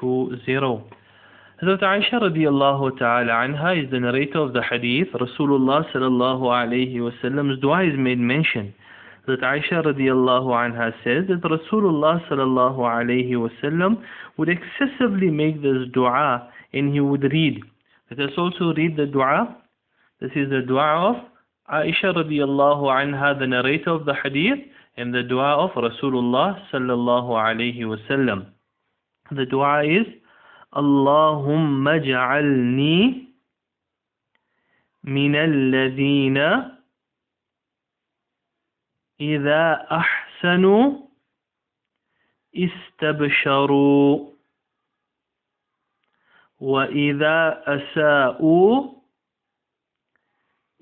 820. Hazrat Aisha radiallahu ta'ala anha is the narrator of the hadith. Rasulullah sallallahu alayhi wasallam's dua is made mention. That Aisha radiallahu anha says that Rasulullah sallallahu alayhi wasallam would excessively make this dua and he would read. Let us also read the dua. This is the dua of Aisha radiallahu anha, the narrator of the hadith, and the dua of Rasulullah sallallahu alayhi wasallam. The dua is Allahumma ja'alni min alladhina إذا أحسنوا استبشروا وإذا أساءوا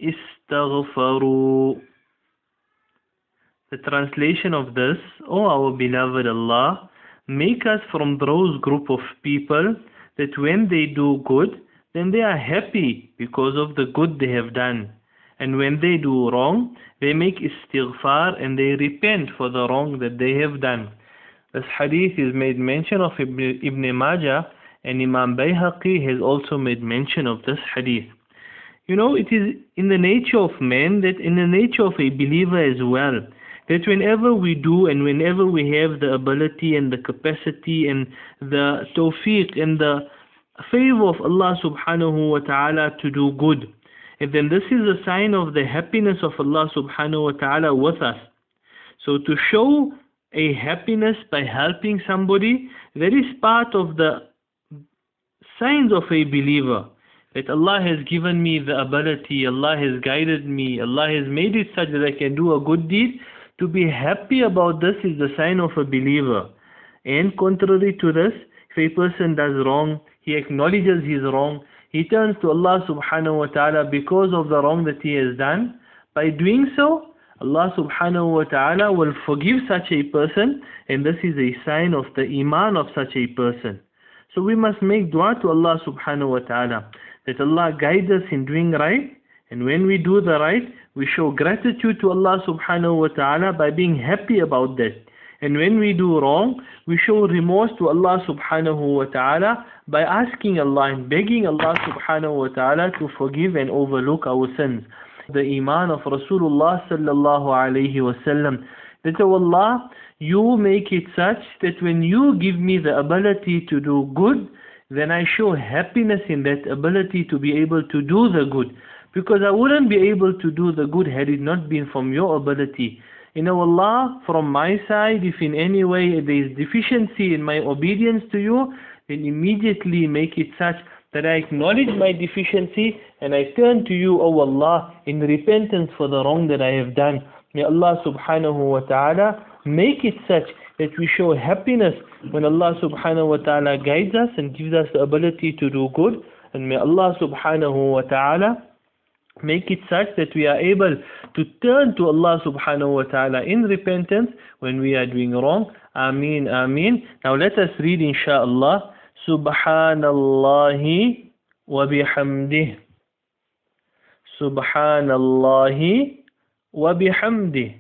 استغفروا The translation of this, O our beloved Allah, make us from those group of people that when they do good, then they are happy because of the good they have done. And when they do wrong, they make istighfar and they repent for the wrong that they have done. This hadith is made mention of Ibn, Majah and Imam Bayhaqi has also made mention of this hadith. You know, it is in the nature of man that in the nature of a believer as well, that whenever we do and whenever we have the ability and the capacity and the tawfiq and the favor of Allah subhanahu wa ta'ala to do good, and then this is a sign of the happiness of Allah subhanahu wa ta'ala with us. So to show a happiness by helping somebody, that is part of the signs of a believer. That Allah has given me the ability, Allah has guided me, Allah has made it such that I can do a good deed. To be happy about this is the sign of a believer. And contrary to this, if a person does wrong, he acknowledges his wrong, he turns to Allah subhanahu wa ta'ala because of the wrong that he has done. By doing so, Allah subhanahu wa ta'ala will forgive such a person and this is a sign of the iman of such a person. So we must make dua to Allah subhanahu wa ta'ala that Allah guides us in doing right and when we do the right, we show gratitude to Allah subhanahu wa ta'ala by being happy about that. And when we do wrong, we show remorse to Allah subhanahu wa ta'ala by asking Allah and begging Allah subhanahu wa ta'ala to forgive and overlook our sins. The iman of Rasulullah sallallahu alayhi wasallam. That oh Allah, you make it such that when you give me the ability to do good, then I show happiness in that ability to be able to do the good. Because I wouldn't be able to do the good had it not been from your ability. You know, Allah, from my side, if in any way there is deficiency in my obedience to you, then immediately make it such that I acknowledge my deficiency and I turn to you, O Allah, in repentance for the wrong that I have done. May Allah subhanahu wa ta'ala make it such that we show happiness when Allah subhanahu wa ta'ala guides us and gives us the ability to do good. And may Allah subhanahu wa ta'ala make it such that we are able to turn to Allah subhanahu wa ta'ala in repentance when we are doing wrong. Ameen, Ameen. Now let us read inshaAllah. Subhanallahi wa bihamdih. Subhanallahi wa bihamdih.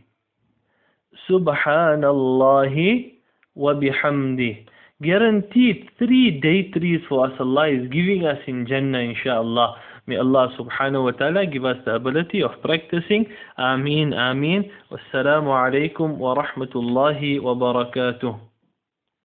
Subhanallahi wa bihamdih. Guaranteed three day trees for us Allah is giving us in Jannah inshaAllah. May Allah subhanahu wa ta'ala give us the ability of practicing. Ameen, Ameen. Wassalamu alaikum wa rahmatullahi wa barakatuh.